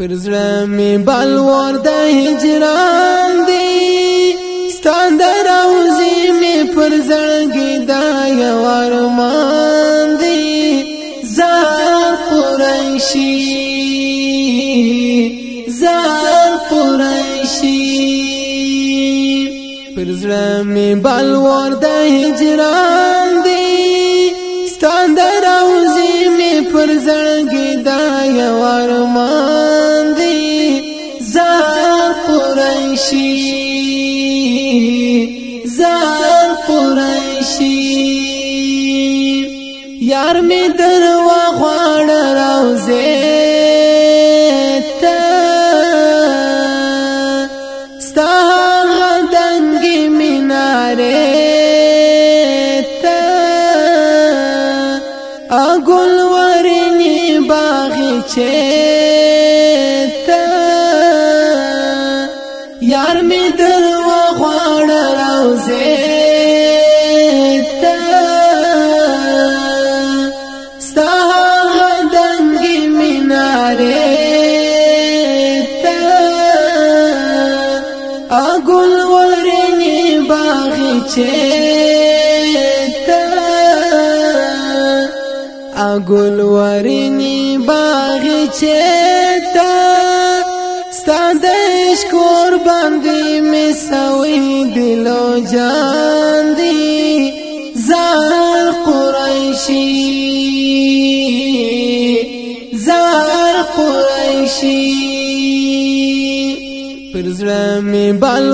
پر زړه می بلوار د هجران دی ستاندر اوزی می پر زړګی دا یو ارمان دی زار قریشی زار قریشی پر زړه می بلوار د هجران دی ستاندر اوزی می پر زړګی دا یو ارمان قریشی زار قریشی یار می درو یار می درو غواړ روزه تا ستا دنګي میناره تا اګل ورنی باغچه تا اګل ورنی باغچه تا شکور بندی می سوی دلو جان دی زار قریشی زار قریشی پر زړه می بل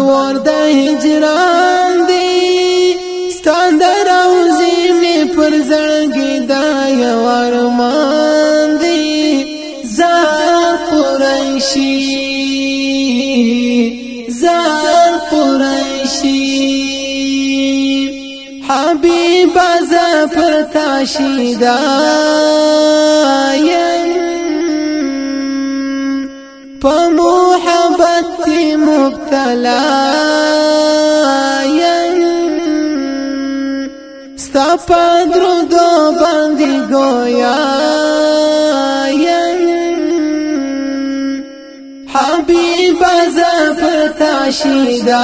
حبیب ز پتا شیدا یم په محبت مبتلا یم ستا پدرو دو باندې گویا یم حبیب ز پتا شیدا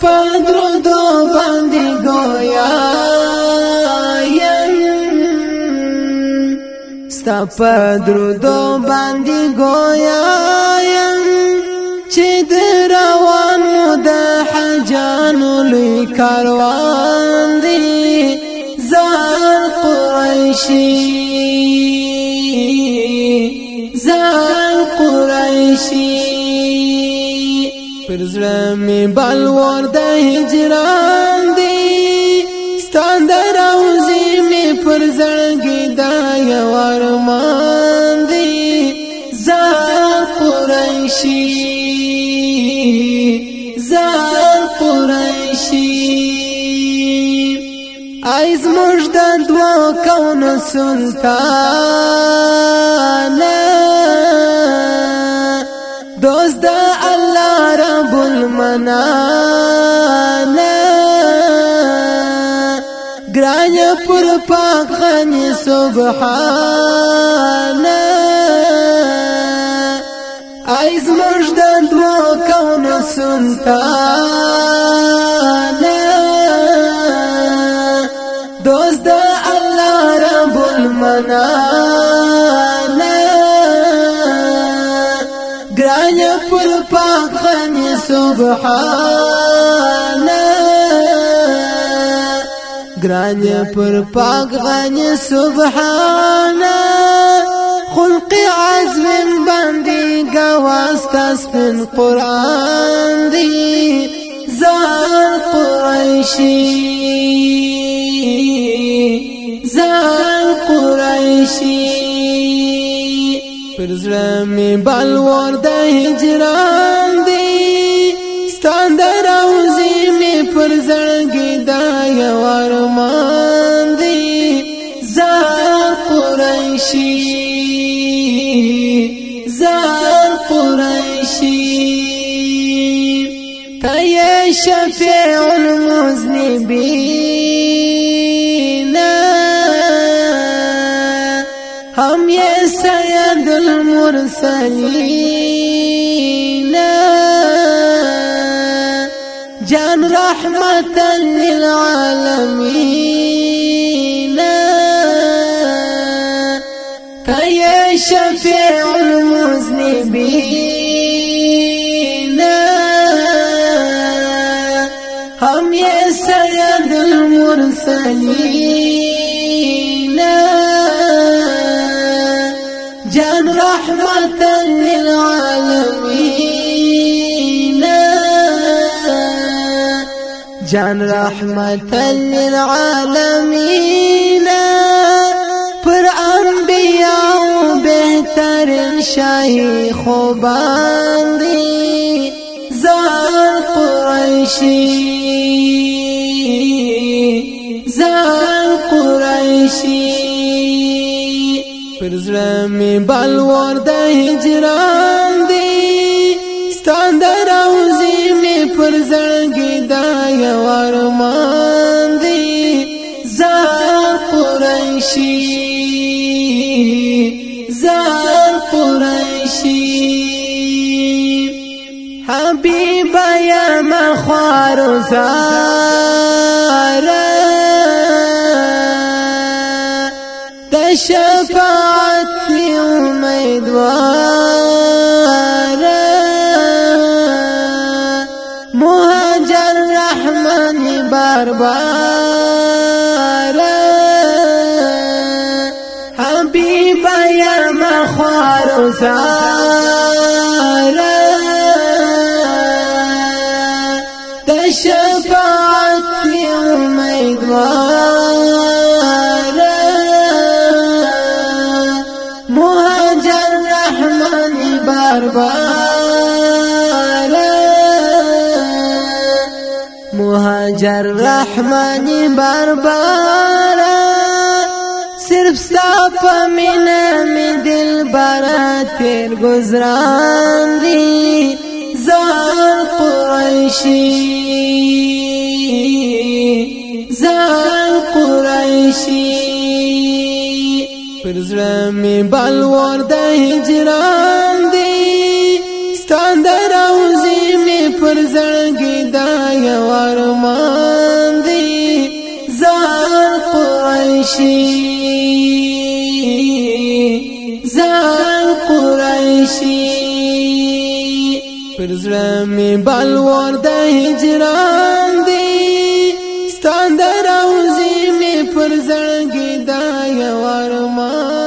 پدرو دو باندې گویا ستا پدرو دو باندې گویا چې دروانو د حجانو لوی کاروان دی زار قریشی پر زړه می بل ور د هجران دی ستاند راوزی می پر زړګی دا یو ارمان دی زار قریشی زار قریشی ایز مجد دوا کون سلطان دوست جانا گران پر پاک غنی سبحان ایز مجدد و کون سلطان باندې سبحان ګران پر پاک باندې سبحان خلق عزم باندې گواست استن قران دی زان قریشی زان قریشی پر زړه می بل ور د هجران سر قریشی تای شفیع المذنبین هم یې سید المرسلین جان رحمة للعالمين المسلمين جان رحمة للعالمين جان رحمة للعالمين پر انبیاء بهترین شیخ باندې زار قریشی زړه می بل ور د هجران دی ستاند راوزی می پر زړګی دا یو ارمان دی زار قریشی زار قریشی حبیب یا مخوار زار تشفا دوارا مهاجر رحمن باربارا حبيب يا مخوار سارة تشفعت لأمي دوار مهاجر رحماني بربارا صرف ستا من مینا دل بارا تیر گزران دی زار قریشی زار قریشی پر زړه می بل هجران قریشی زان قریشی پر زړه می بل ور د هجران دی ستاندر او زی می پر زړګی دا یو ارمان